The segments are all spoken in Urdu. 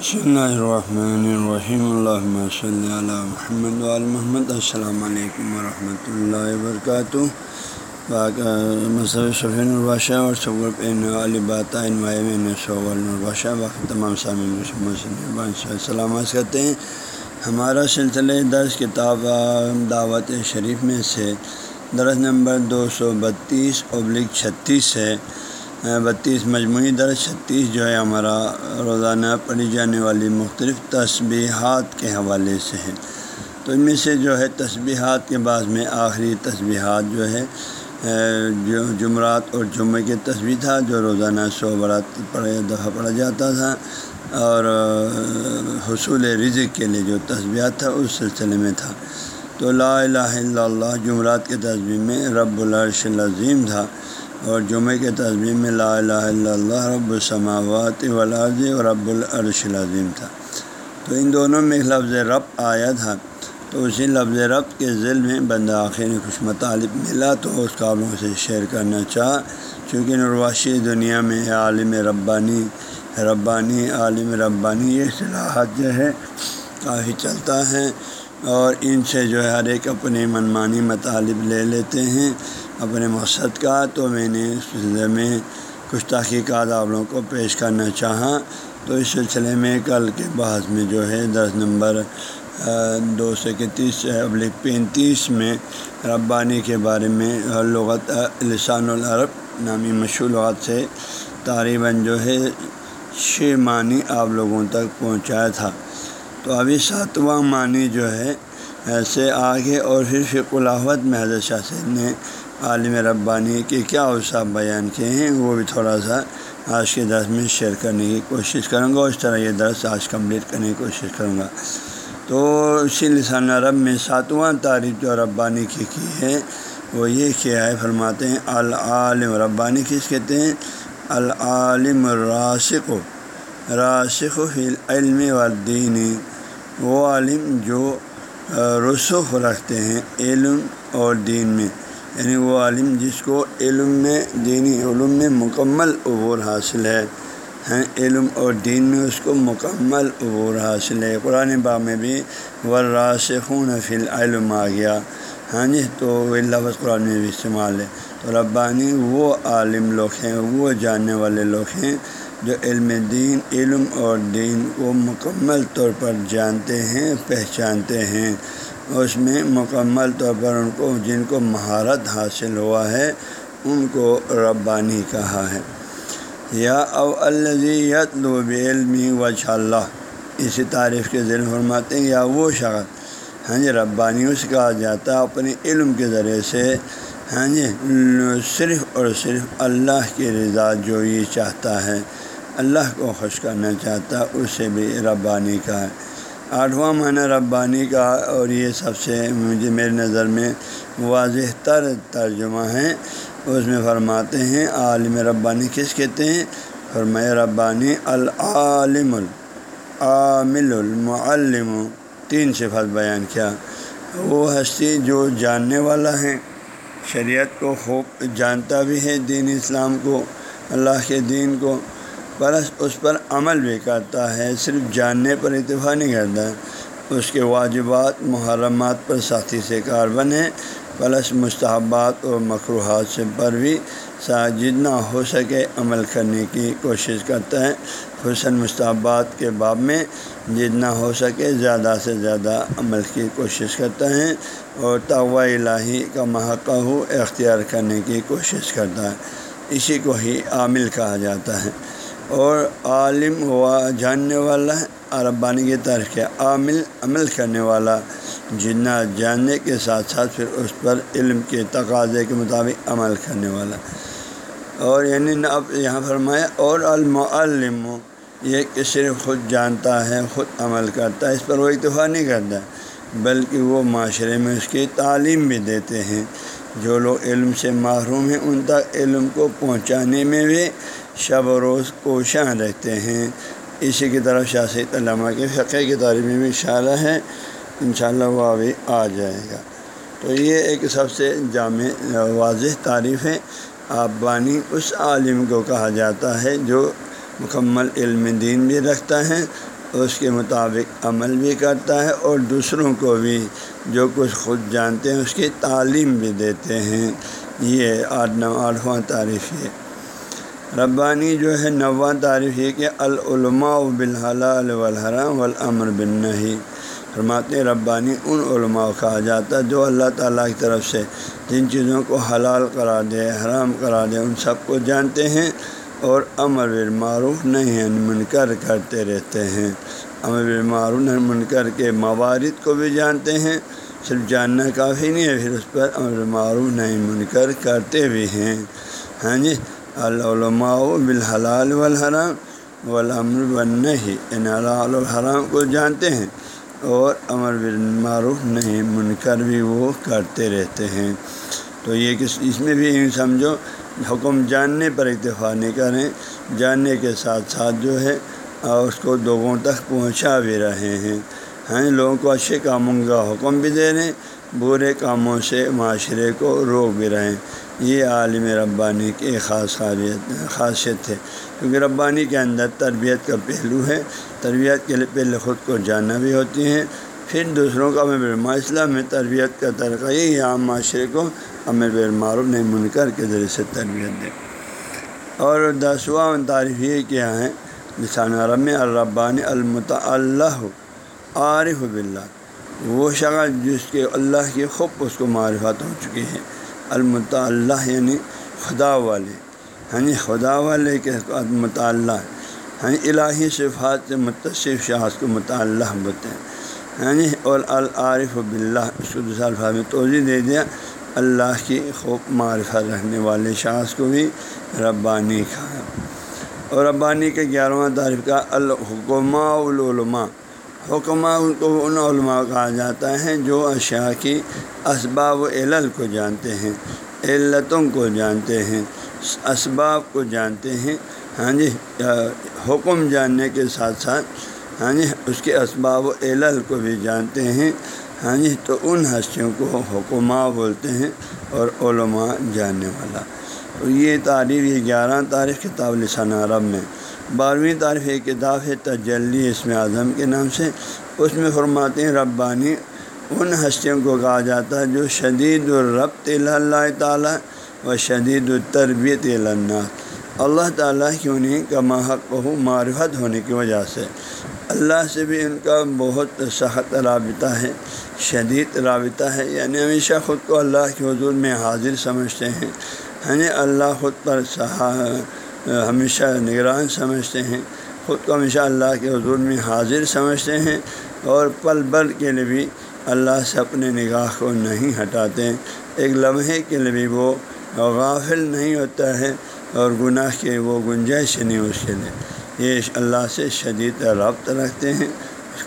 بسم اللہ الرحمن الرحیم اللہ صلی علی محمد محمد السلام علیکم ورحمۃ اللہ وبرکاتہ مصحف شفین الباشہ اور صبر علی باتین الباشہ باقی تمام سامعین سلامت کرتے ہیں ہمارا سلسلہ درس کتاب دعوت شریف میں سے درس نمبر دو سو بتیس ابلک چھتیس ہے بتیس مجموعی درس چھتیس جو ہے ہمارا روزانہ پڑھی جانے والی مختلف تسبیحات کے حوالے سے ہے تو ان میں سے جو ہے تسبیحات کے بعد میں آخری تسبیحات جو ہے جو جمعرات اور جمعہ کے تصویر تھا، جو روزانہ سو برات پڑھے، دفعہ پڑھا جاتا تھا۔ اور حصول رزق کے لیے جو تصویرات تھا، اس سلسلے میں تھا۔ تو لا الہ الا اللہ، جمعرات کے تصویر میں رب العرش العظیم تھا۔ اور جمعہ کے تصویر میں لا الہ الا اللہ، رب السماوات والارض اور رب العرش العظیم تھا۔ تو ان دونوں میں لفظ رب آیا تھا۔ تو اسی لفظ رب کے ذیل میں بندہ آخر خوش مطالب ملا تو اس قابلوں سے شیئر کرنا چاہا چونکہ نرواشی دنیا میں عالم ربانی ربانی، عالم ربانی یہ اصلاحات جو ہے، کافی چلتا ہے اور ان سے جو ہے ہر ایک اپنے منمانی مطالب لے لیتے ہیں۔ اپنے مقصد کا تو میں نے اس سلسلے میں کچھ تحقیقات آپ لوگوں کو پیش کرنا چاہا۔ تو اس سلسلے میں کل کے بعد میں جو ہے دس نمبر دو سو اکتیس ابلک پینتیس میں ربانی کے بارے میں لغت لسان العرب نامی مشہور لغت سے طالباً جو ہے چھ معنی آپ لوگوں تک پہنچایا تھا۔ تو ابھی ساتواں معنی جو ہے ایسے آگے اور پھر فق میں حضرت شاہ سید نے عالم ربانی کے کیا اوساف بیان کیے ہیں، وہ بھی تھوڑا سا آج کے درس میں شیئر کرنے کی کوشش کروں گا اس طرح یہ درس آج کمپلیٹ کرنے کی کوشش کروں گا۔ تو اسی لسان عرب میں ساتواں تعریف جو ربانی کی کی ہے، وہ یہ کیا ہے فرماتے ہیں، العالم ربانی کس کہتے ہیں؟ العالم راسق راسق فی العلم والدین۔ وہ عالم جو رسوخ رکھتے ہیں علم اور دین میں۔ یعنی وہ عالم جس کو علم میں دینی علم میں مکمل عبور حاصل ہے، ہیں، علم اور دین میں اس کو مکمل عبور حاصل ہے۔ قرآن باغ میں بھی وراسخون فی العلم آ گیا۔ ہاں جی تو وہ لفظ قرآن میں بھی استعمال ہے۔ تو ربانی وہ عالم لوگ ہیں، وہ جاننے والے لوگ ہیں جو علم دین، علم اور دین کو مکمل طور پر جانتے ہیں، پہچانتے ہیں۔ اس میں مکمل طور پر ان کو جن کو مہارت حاصل ہوا ہے، ان کو ربانی کہا ہے۔ یا او الزیت لوب علمی وجہ اللہ۔ اسی تعریف کے ذریعے فرماتے ہیں، یا وہ شخص ہاں جی ربانی سے کہا جاتا ہے اپنے علم کے ذریعے سے ہاں جی صرف اور صرف اللہ کی رضا جو یہ چاہتا ہے، اللہ کو خوش کرنا چاہتا، اسے بھی ربانی کا ہے۔ آٹھواں معنی ربانی کا اور یہ سب سے مجھے میری نظر میں واضح تر ترجمہ ہے، اس میں فرماتے ہیں، عالم ربانی کس کہتے ہیں؟ فرمایا، ربانی العالم العامل المعلم۔ تین صفت بیان کیا۔ وہ ہستی جو جاننے والا ہے۔ شریعت کو خوب جانتا بھی ہے دین اسلام کو، اللہ کے دین کو۔ پلس اس پر عمل بھی کرتا ہے، صرف جاننے پر اتفاق نہیں کرتا۔ اس کے واجبات محرمات پر ساتھی سے کار بنے، پلس مستحبات اور مقروحات سے پر بھی جتنا ہو سکے عمل کرنے کی کوشش کرتا ہے۔ حسن مستحبات کے باب میں جتنا ہو سکے زیادہ سے زیادہ عمل کی کوشش کرتا ہے اور توا الہی کا محقہ ہو اختیار کرنے کی کوشش کرتا ہے۔ اسی کو ہی عامل کہا جاتا ہے۔ اور عالم و جاننے والا عربانی کی طرف کے عامل عمل کرنے والا جتنا جاننے کے ساتھ ساتھ پھر اس پر علم کے تقاضے کے مطابق عمل کرنے والا۔ اور یعنی اب یہاں فرمایا، اور المعلم، یہ کہ صرف خود جانتا ہے، خود عمل کرتا ہے، اس پر وہ اتفاق نہیں کرتا، بلکہ وہ معاشرے میں اس کی تعلیم بھی دیتے ہیں۔ جو لوگ علم سے محروم ہیں، ان تک علم کو پہنچانے میں بھی شب و روز کوشاں رہتے ہیں۔ اسی کی طرف شاست علامہ کے فقے کی تعریف میں بھی اشارہ ہے۔ انشاءاللہ وہ ابھی آ جائے گا۔ تو یہ ایک سب سے جامع واضح تعریف ہے۔ آبانی اس عالم کو کہا جاتا ہے جو مکمل علم دین بھی رکھتا ہے، اس کے مطابق عمل بھی کرتا ہے اور دوسروں کو بھی جو کچھ خود جانتے ہیں، اس کی تعلیم بھی دیتے ہیں۔ یہ آٹھ نو آٹھواں تعریف ہے۔ ربانی جو ہے نواں تعریف یہ کہ العلماء بالحلال والحرام والامر بالنہی۔ فرماتے ربانی ان علماء کہا جاتا ہے جو اللہ تعالیٰ کی طرف سے جن چیزوں کو حلال کرا دے، حرام کرا دے، ان سب کو جانتے ہیں اور امر بالمعروف نہیں منکر کرتے رہتے ہیں۔ امر بالمعروف نہیں منکر کے موارد کو بھی جانتے ہیں، صرف جاننا کافی نہیں ہے، پھر اس پر امر بالمعروف نہیں منکر کرتے بھی ہیں۔ ہاں جی؟ العلماء بالحلال والحرام والامر بالنہی، ان حلال الحرام کو جانتے ہیں اور امر بالمعروف نہیں، منکر بھی وہ کرتے رہتے ہیں۔ تو یہ کس، اس میں بھی سمجھو، حکم جاننے پر اتفاق نہیں کریں، جاننے کے ساتھ ساتھ جو ہے اس کو لوگوں تک پہنچا بھی رہے ہیں۔ ہاں لوگوں کو اچھے کاموں کا حکم بھی دے رہے ہیں برے کاموں سے معاشرے کو روک بھی رہے ہیں۔ یہ عالم ربانی کی خاص خاصیت ہے۔ کیونکہ ربانی کے اندر تربیت کا پہلو ہے۔ تربیت کے لیے پہلے خود کو جاننا بھی ہوتی ہیں۔ پھر دوسروں کا امر معاشلہ میں تربیت کا طریقہ یہ عام معاشرے کو امر بالمعروف نہیں منکر کے ذریعے سے تربیت دے اور دسواں تعریف یہ کیا ہے، لسان عرب میں الربانی المط اللہ عارف بلّہ وہ شخص جس کے اللہ کی خوب اس کو معرفت ہو چکی ہے المطلّہ یعنی خدا والے۔ ہاں خدا والے کے مطالعہ ہاں یعنی الہی صفات سے متصف شاخ کو مطالعہ بولتے ہیں۔ ہاں اور العارف بلّہ اس کو دوسرا الفاظ میں توضیع دے دیا۔ اللہ کی خوب معرفت رکھنے والے شاخ کو بھی ربانی کہا۔ اور ربانی کے گیارہواں تعریف کا الحکمہ العلماء۔ حکمہ ان کو ان علماء کہا جاتا ہے جو اشیاء کی اسباب و علل کو جانتے ہیں، علتوں کو جانتے ہیں، اسباب کو جانتے ہیں۔ ہاں جی حکم جاننے کے ساتھ ساتھ ہاں جی اس کے اسباب و علل کو بھی جانتے ہیں۔ ہاں جی تو ان ہستیوں کو حکمہ بولتے ہیں اور علماء جاننے والا۔ تو یہ تعریف، یہ گیارہ تاریخ کتاب لسان عرب میں بارہویں تعریف ایک کتاب ہے تجلی اسم اعظم کے نام سے، اس میں فرماتے ہیں، ربانی ان ہستیوں کو کہا جاتا ہے جو شدید الربط اللہ تعالیٰ و شدید التربیت اللہ اللہ تعالیٰ کی انہیں کا محق ہو معرفت ہونے کی وجہ سے۔ اللہ سے بھی ان کا بہت سخت رابطہ ہے، شدید رابطہ ہے۔ یعنی ہمیشہ خود کو اللہ کے حضور میں حاضر سمجھتے ہیں۔ یعنی اللہ خود پر ہمیشہ نگران سمجھتے ہیں، خود کو ہمیشہ اللہ کے حضور میں حاضر سمجھتے ہیں اور پل بل کے لیے بھی اللہ سے اپنے نگاہ کو نہیں ہٹاتے۔ ہیں ایک لمحے کے لیے بھی وہ غافل نہیں ہوتا ہے اور گناہ کے وہ گنجائش نہیں اس کے لیے یہ اللہ سے شدید ربط رکھتے ہیں۔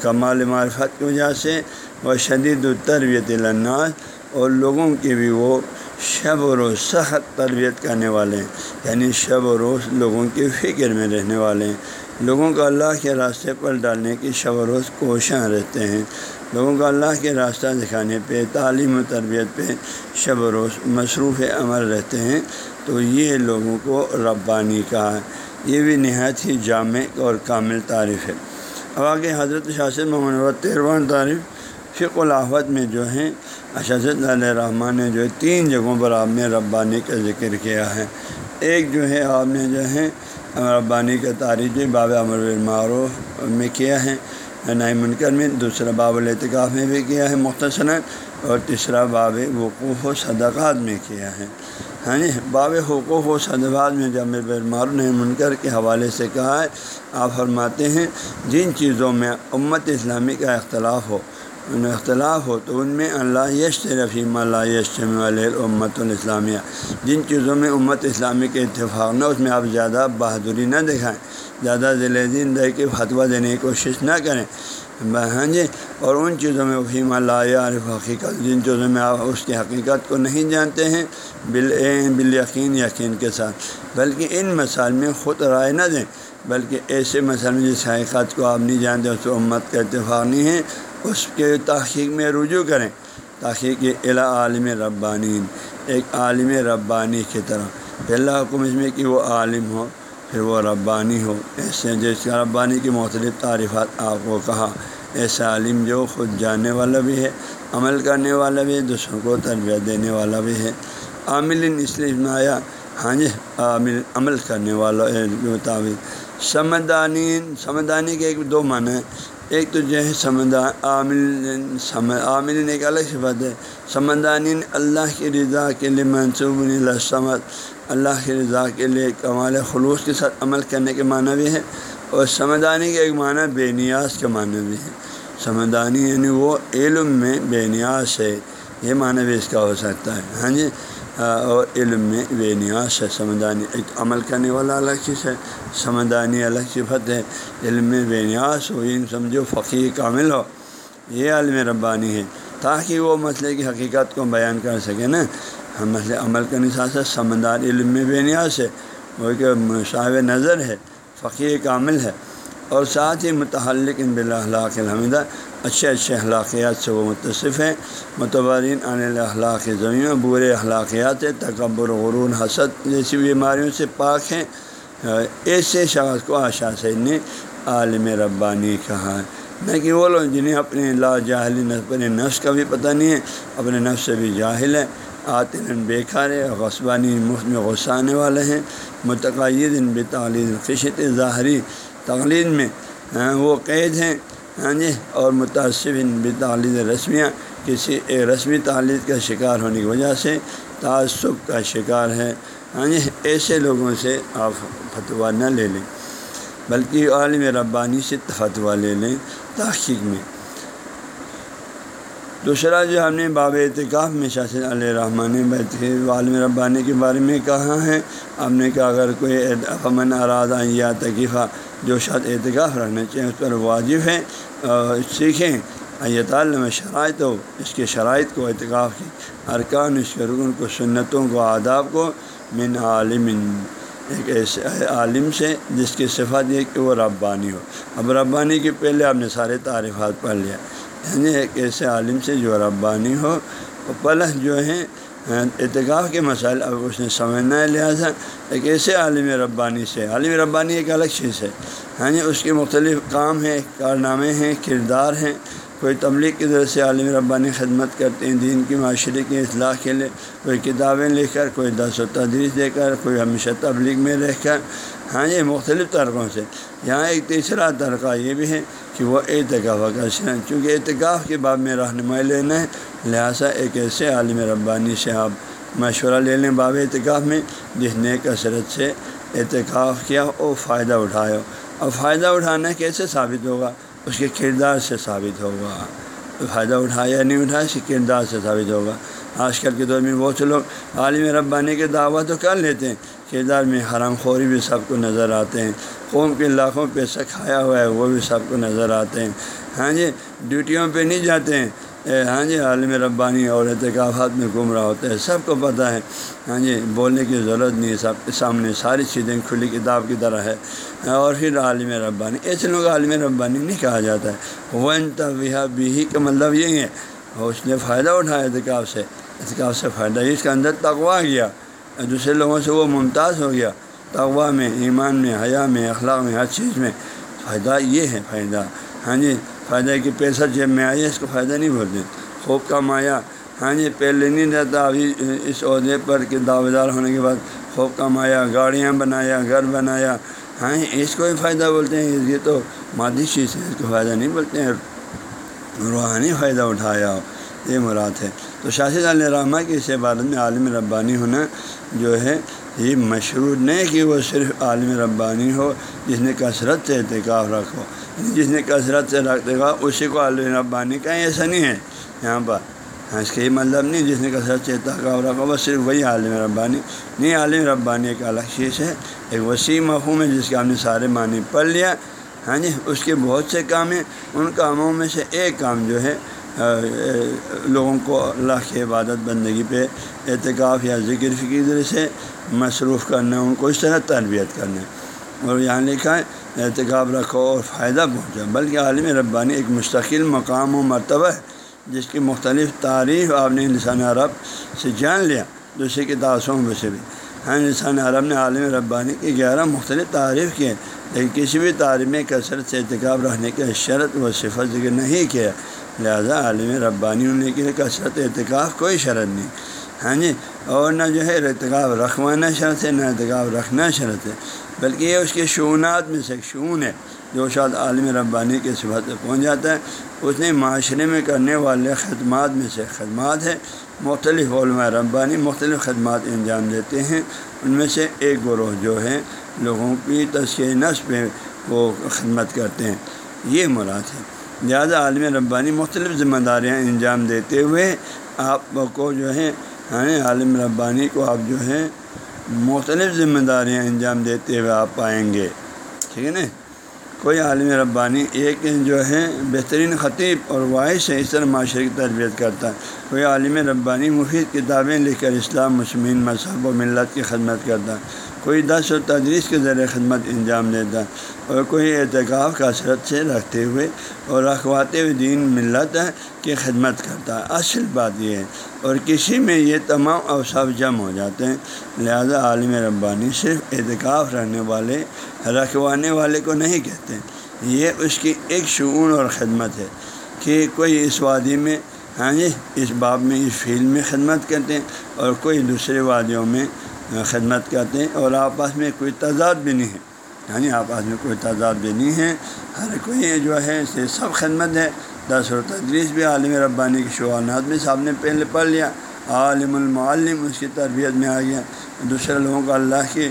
کمال معرفت کی وجہ سے وہ شدید تربیت الناس اور لوگوں کی بھی وہ شب و روز سخت تربیت کرنے والے ہیں۔ یعنی شب و روز لوگوں کی فکر میں رہنے والے ہیں۔ لوگوں کو اللہ کے راستے پر ڈالنے کی شب و روز کوشاں رہتے ہیں۔ لوگوں کو اللہ کے راستہ دکھانے پہ، تعلیم و تربیت پہ شب و روز مصروف عمل رہتے ہیں۔ تو یہ لوگوں کو ربانی کا ہے۔ یہ بھی نہایت ہی جامع اور کامل تعریف ہے۔ اب آگے حضرت شاست محمد تیرواں تعریف فق الحوت میں جو ہیں۔ اچھا، اشد علیہ رحمٰن نے جو ہے تین جگہوں پر آپ نے ربانی کا ذکر کیا ہے۔ ایک جو ہے آپ نے جو ہے ربانی کا تاریخ جو باب امر المعروف میں کیا ہے نئی منکر میں، دوسرا باب الاتقاف میں بھی کیا ہے مختصراً، اور تیسرا باب وقوف و صدقات میں کیا ہے۔ ہاں جی باب حقوق و صدقات میں جب معروف نئی منکر کے حوالے سے کہا ہے، آپ فرماتے ہیں، جن چیزوں میں امت اسلامی کا اختلاف ہو ان اختلاف ہو تو ان میں اللہ یش رفیم اللہ یشم امت الاسلامیہ۔ جن چیزوں میں امت اسلامی کے اتفاق نہ اس میں آپ زیادہ بہادری نہ دکھائیں۔ زیادہ ذیل دین رہ کے فتویٰ دینے کی کوشش نہ کریں۔ ہاں جی؟ اور ان چیزوں میں وفیم اللہ عارف حقیقت، جن چیزوں میں آپ اس کی حقیقت کو نہیں جانتے ہیں بال بال یقین یقین کے ساتھ۔ بلکہ ان مسائل میں خود رائے نہ دیں۔ بلکہ ایسے مسائل میں جس حقیقت کو آپ نہیں جانتے، اس امت کا اتفاق نہیں ہے۔ اس کے تحقیق میں رجوع کریں۔ تحقیق الا عالم ربانی، ایک عالم ربانی کی طرح۔ پہلا حکم اس میں کہ وہ عالم ہو، پھر وہ ربانی ہو۔ ایسے جس کا ربانی کی مختلف تعریفات آپ کو کہا۔ ایسا عالم جو خود جاننے والا بھی ہے، عمل کرنے والا بھی ہے، دوسروں کو تربیت دینے والا بھی ہے۔ عامل اس لیے میں آیا۔ ہاں جی عامل، عمل کرنے والا مطابق سمدانی سمدانی کے ایک دو معنی ہیں۔ ایک تو جو ہے سمدا عامل عامل ایک الگ صفت ہے۔ سمدانی اللہ کی رضا کے لیے منصوب سمد، اللہ کی رضا کے لیے کمال خلوص کے ساتھ عمل کرنے کے معنی بھی ہے اور سمدانی کا ایک معنی بے نیاز کے معنی بھی ہے سمدانی یعنی وہ علم میں بے نیاز ہے۔ یہ معنی بھی اس کا ہو سکتا ہے۔ ہاں جی؟ اور علم میں بے نیاز ہے سمدانی ایک عمل کرنے والا الگ چیز ہے سمدانی الگ صفت ہے، علم میں بے نیاز ہو ان سمجھو فقیر کامل ہو، یہ عالم ربانی ہے، تاکہ وہ مسئلے کی حقیقت کو بیان کر سکے نا۔ ہم مسئلے عمل کرنے ساتھ ساتھ سمندار علم میں بے نیاز ہے، وہ کہ صاحب نظر ہے فقیر کامل ہے، اور ساتھ ہی متحلق ان بلاخلاق الحمدہ اچھے اچھے اخلاقیات سے وہ متصف ہیں۔ متبرین عن الاخلاق زمین برے اخلاقیات، تکبر غرون حسد جیسی بیماریوں سے پاک ہیں۔ ایسے شخص کو آشا سید نے عالم ربانی کہا۔ ہے نہ کہ وہ لوگ جنہیں اپنے لا جاہلی اپنے نفس کا بھی پتہ نہیں ہے، اپنے نفس سے بھی جاہل ہے آتے بیکار ہے غصبانی مفت میں غصانے والے ہیں۔ متقید ان بے تعلیم خشت ظاہری تقلید میں ہاں، وہ قید ہیں۔ ہاں جی اور متاثر بے تعلیم رسمیاں، کسی رسمی تعلیم کا شکار ہونے کی وجہ سے تعصب کا شکار ہے۔ ہاں جی ایسے لوگوں سے آپ فتویٰ نہ لے لیں، بلکہ عالم ربانی سے فتویٰ لے لیں تحقیق میں۔ دوسرا جو ہم نے باب اعتکاف میں شاست علیہ رحمٰن عالم ربانی کے بارے میں کہا ہے، ہم نے کہا اگر کوئی امن ارادہ یا تکیفہ جو شاید اعتکاف رکھنا چاہیے اس پر واجب ہے سیکھیں۔ یہ عالم شرائط ہو اس کے شرائط کو اعتکاف کی۔ ارکان اس کے رکن کو، سنتوں کو، آداب کو۔ من عالم، ایک ایسے عالم سے، جس کی صفت یہ کہ وہ ربانی ہو۔ اب ربانی کے پہلے آپ نے سارے تعریفات پڑھ لیا۔ یعنی ایک ایسے عالم سے جو ربانی ہو پلس جو ہے اعتکاف کے مسائل اب اس نے سمجھنا ہے لہٰذا ایک ایسے عالم ربانی سے عالم ربانی ایک الگ چیز ہے ہاں جی اس کے مختلف کام ہیں کارنامے ہیں، کردار ہیں. کوئی تبلیغ کی طرف سے عالم ربانی خدمت کرتے ہیں، دین کی معاشرے کی اصلاح کے لیے، کوئی کتابیں لکھ کر، کوئی دس و تدریس دے کر، کوئی ہمیشہ تبلیغ میں رہ کر۔ ہاں جی مختلف طرقوں سے۔ یہاں ایک تیسرا طرقہ یہ بھی ہے کہ وہ اعتکاف کا چونکہ اعتکاف کے باب میں رہنمائی لینا ہے، لہٰذا ایک ایسے عالم ربانی سے آپ مشورہ لے لیں باب اعتکاف میں، جس نے کثرت سے اعتکاف کیا وہ فائدہ اٹھایا۔ اور فائدہ اٹھانا کیسے ثابت ہوگا؟ اس کے کردار سے ثابت ہوگا۔ فائدہ اٹھایا یا نہیں اٹھایا، اس کے کردار سے ثابت ہوگا۔ آج کل کے دور میں بہت سے لوگ عالم ربانی کے دعویٰ تو کر لیتے ہیں، کردار میں حرام خوری بھی سب کو نظر آتے ہیں۔ قوم کے لاکھوں پیسہ کھایا ہوا ہے، وہ بھی سب کو نظر آتے ہیں۔ ہاں جی ڈیوٹیوں پہ نہیں جاتے ہیں۔ ہاں جی عالم ربانی اور اعتکافات میں گم رہا ہوتا ہے سب کو پتہ ہے۔ ہاں جی بولنے کی ضرورت نہیں ہے سب کے سامنے ساری چیزیں کھلی کتاب کی طرح ہے۔ اور پھر عالم ربانی ایسے لوگ عالم ربانی نہیں کہا جاتا ہے۔ ون طبیہ بھی کا مطلب یہی ہے، اس نے فائدہ اٹھایا اعتکاف سے۔ اعتکاف سے فائدہ اس کے اندر تقوا گیا، دوسرے لوگوں سے وہ ممتاز ہو گیا۔ تقوا میں، ایمان میں، حیا میں، اخلاق میں، ہر چیز میں فائدہ یہ ہے، فائدہ۔ ہاں جی فائدہ کہ پیسہ جیب میں آیا اس کو فائدہ نہیں بولتے خوب کم آیا۔ ہاں جی پہلے نہیں رہتا، ابھی اس عہدے پر کہ دعوے دار ہونے کے بعد خوب کم آیا، گاڑیاں بنایا، گھر بنایا۔ ہاں جی، اس کو بھی فائدہ بولتے ہیں۔ یہ تو مادی چیز ہے، اس کو فائدہ نہیں بولتے ہیں۔ روحانی فائدہ اٹھایا ہو، یہ مراد ہے۔ تو شاشد علیہ رحمہ کی اس عبادت میں عالم ربانی ہونا جو ہے، یہ مشہور نہیں کہ وہ صرف عالم ربانی ہو جس نے کثرت سے اعتکاف رکھو جس نے کثرت سے رکھتے اسی کو عالم ربانی کا ایسا نہیں ہے۔ یہاں پر ہاں اس کا یہ مطلب نہیں، جس نے کثرت سے اعتکاف رکھا بس صرف وہی عالم ربانی، نہیں، عالم ربانی ایک الگ چیز ہے، ایک وسیع مفہوم ہے، جس کے ہم نے سارے معنی پڑھ لیا۔ ہاں جی اس کے بہت سے کام ہیں، ان کاموں میں سے ایک کام جو ہے لوگوں کو اللہ کی عبادت، بندگی پہ اعتکاف یا ذکر فکر سے مصروف کرنا، ان کو اس طرح تربیت کرنا۔ اور یہاں لکھا ہے اعتکاف رکھو اور فائدہ پہنچا۔ بلکہ عالم ربانی ایک مستقل مقام و مرتبہ ہے، جس کی مختلف تعریف آپ نے لسان عرب سے جان لیا دوسری کے تاثروں میں سے بھی۔ ہاں انسان عرب نے عالم ربانی کی گیارہ مختلف تعریف کیے، لیکن کسی بھی تعریف میں کثرت سے ارتکاب رہنے کا شرط و صفت ذکر نہیں کیا۔ لہذا عالم ربانی ہونے کے لیے کثرت ارتکاب کوئی شرط نہیں۔ ہاں جی اور نہ جو ہے ارتکاب رکھوانا شرط ہے، نہ ارتکاب رکھنا شرط ہے۔ بلکہ یہ اس کے شعونات میں سے ایک شعون ہے جو شاید عالم ربانی کے صفت پہ پہنچ جاتا ہے۔ اس نے معاشرے میں کرنے والے خدمات میں سے خدمات ہے۔ مختلف علماء ربانی مختلف خدمات انجام دیتے ہیں۔ ان میں سے ایک گروہ جو ہے، لوگوں کی تشکیل نس پہ وہ خدمت کرتے ہیں۔ یہ مراد ہے۔ لہٰذا عالم ربانی مختلف ذمہ داریاں انجام دیتے ہوئے آپ کو جو ہے ہاں، عالم ربانی کو آپ جو ہے مختلف ذمہ داریاں انجام دیتے ہوئے آپ پائیں گے۔ ٹھیک ہے نا؟ کوئی عالم ربانی ایک جو ہے بہترین خطیب اور واحد ہے، اس طرح معاشرے کی تربیت کرتا ہے۔ کوئی عالم ربانی مفید کتابیں لکھ کر اسلام مسلم مذہب و ملت کی خدمت کرتا ہے۔ کوئی دس و تدریس کے ذریعے خدمت انجام دیتا اور کوئی اعتکاف کا اثرت سے رکھتے ہوئے اور رکھواتے ہوئے دین ملت کی خدمت کرتا ہے۔ اصل بات یہ ہے اور کسی میں یہ تمام اوصاف جمع ہو جاتے ہیں۔ لہذا عالم ربانی صرف اعتکاف رہنے والے، رکھوانے والے کو نہیں کہتے۔ یہ اس کی ایک شعون اور خدمت ہے کہ کوئی اس وادی میں ہاں جی اس باب میں، اس فیلڈ میں خدمت کرتے ہیں اور کوئی دوسرے وادیوں میں خدمت کرتے ہیں اور آپس میں کوئی تعداد بھی نہیں ہے۔ یعنی آپس میں کوئی تعداد بھی نہیں ہے۔ ہر کوئی جو ہے، سے سب خدمت ہے۔ دس اور تدریس بھی عالم ربانی کی شعانات میں صاحب نے پہلے پڑھ لیا۔ عالم المعلم اس کی تربیت میں آ گیا دوسرے لوگوں کو اللہ کی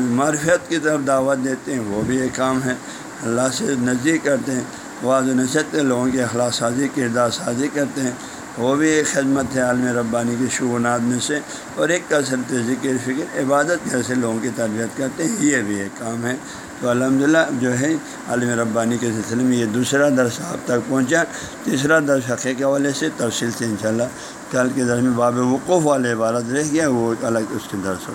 معرفت کی طرف دعوت دیتے ہیں۔ وہ بھی ایک کام ہے۔ اللہ سے نزدیک کرتے ہیں۔ واضح نشت لوگوں کی اخلاق سازی، کردار سازی کرتے ہیں۔ وہ بھی ایک خدمت ہے عالم ربانی کی شعونات میں سے، اور ایک کثرت ذکر، فکر، عبادت کیسے لوگوں کی تربیت کرتے ہیں، یہ بھی ایک کام ہے۔ تو الحمد جو ہے، عالم ربانی کے سلسلے میں یہ دوسرا درس آپ تک پہنچا۔ تیسرا درس حقیقے کے حوالے سے تفصیل سے انشاءاللہ۔ کل کے درس میں باب وقوف والے عبارت رہ گیا، وہ الگ اس کے درس ہوگا۔